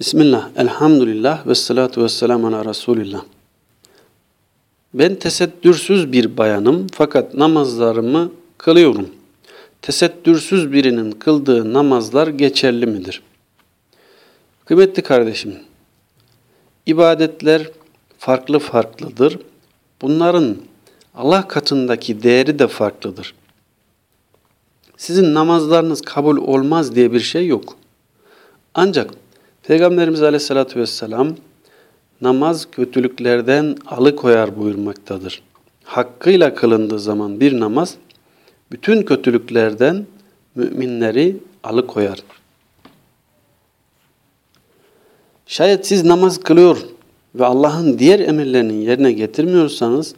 Bismillah, elhamdülillah ve salatu ve selamu ala Resulillah. Ben tesettürsüz bir bayanım fakat namazlarımı kılıyorum. Tesettürsüz birinin kıldığı namazlar geçerli midir? Kıymetli kardeşim, ibadetler farklı farklıdır. Bunların Allah katındaki değeri de farklıdır. Sizin namazlarınız kabul olmaz diye bir şey yok. Ancak Peygamberimiz Aleyhisselatü Vesselam namaz kötülüklerden alıkoyar buyurmaktadır. Hakkıyla kılındığı zaman bir namaz bütün kötülüklerden müminleri alıkoyar. Şayet siz namaz kılıyor ve Allah'ın diğer emirlerini yerine getirmiyorsanız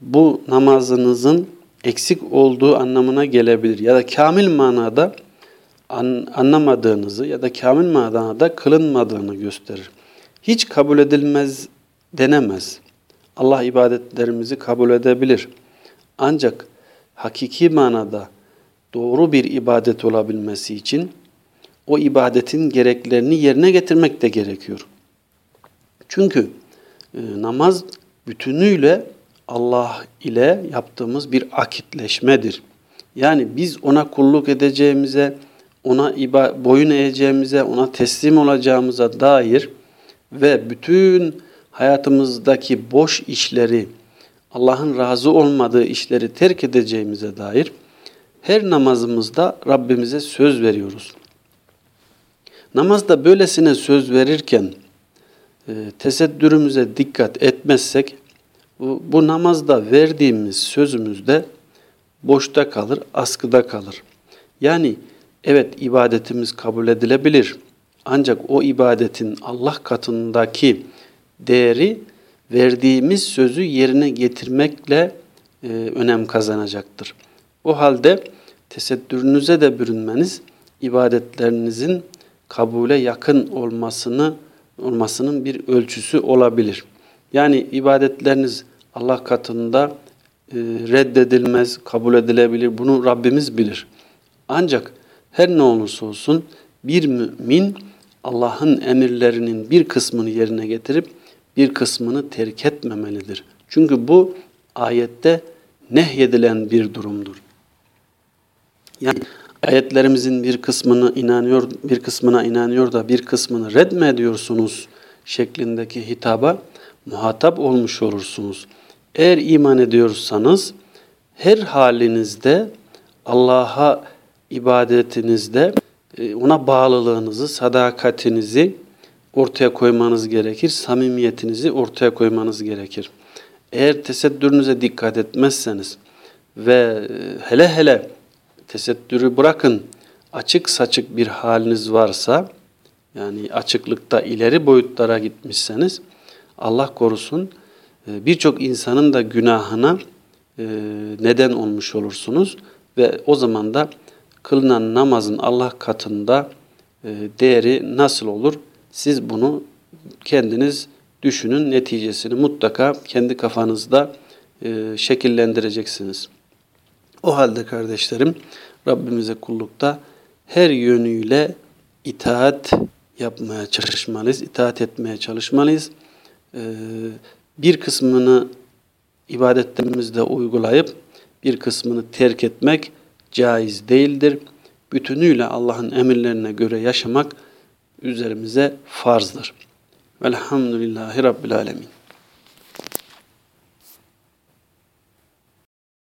bu namazınızın eksik olduğu anlamına gelebilir ya da kamil manada an, anlamadığınızı ya da kamil manada kılınmadığını gösterir. Hiç kabul edilmez denemez. Allah ibadetlerimizi kabul edebilir. Ancak hakiki manada doğru bir ibadet olabilmesi için o ibadetin gereklerini yerine getirmek de gerekiyor. Çünkü e, namaz bütünüyle Allah ile yaptığımız bir akitleşmedir. Yani biz ona kulluk edeceğimize, ona boyun eğeceğimize, ona teslim olacağımıza dair ve bütün hayatımızdaki boş işleri, Allah'ın razı olmadığı işleri terk edeceğimize dair her namazımızda Rabbimize söz veriyoruz. Namazda böylesine söz verirken e, tesettürümüze dikkat etmezsek bu, bu namazda verdiğimiz sözümüzde boşta kalır, askıda kalır. Yani evet ibadetimiz kabul edilebilir. Ancak o ibadetin Allah katındaki değeri verdiğimiz sözü yerine getirmekle e, önem kazanacaktır. O halde tesettürünüze de bürünmeniz ibadetlerinizin kabule yakın olmasını olmasının bir ölçüsü olabilir. Yani ibadetleriniz Allah katında e, reddedilmez, kabul edilebilir. Bunu Rabbimiz bilir. Ancak her ne olursa olsun bir mümin Allah'ın emirlerinin bir kısmını yerine getirip bir kısmını terk etmemelidir. Çünkü bu ayette nehyedilen bir durumdur. Yani ayetlerimizin bir kısmını inanıyor, bir kısmına inanıyor da bir kısmını red mi ediyorsunuz şeklindeki hitaba muhatap olmuş olursunuz. Eğer iman ediyorsanız her halinizde Allah'a ibadetinizde e, ona bağlılığınızı, sadakatinizi ortaya koymanız gerekir. Samimiyetinizi ortaya koymanız gerekir. Eğer tesettürünüze dikkat etmezseniz ve e, hele hele tesettürü bırakın açık saçık bir haliniz varsa yani açıklıkta ileri boyutlara gitmişseniz Allah korusun e, birçok insanın da günahına neden olmuş olursunuz ve o zaman da kılınan namazın Allah katında e, değeri nasıl olur? Siz bunu kendiniz düşünün neticesini mutlaka kendi kafanızda şekillendireceksiniz. O halde kardeşlerim Rabbimize kullukta her yönüyle itaat yapmaya çalışmalıyız, itaat etmeye çalışmalıyız. Ee, bir kısmını ibadetlerimizde uygulayıp bir kısmını terk etmek caiz değildir. Bütünüyle Allah'ın emirlerine göre yaşamak üzerimize farzdır. Velhamdülillahi Rabbil Alemin.